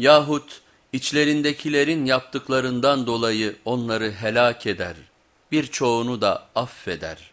Yahut içlerindekilerin yaptıklarından dolayı onları helak eder, birçoğunu da affeder.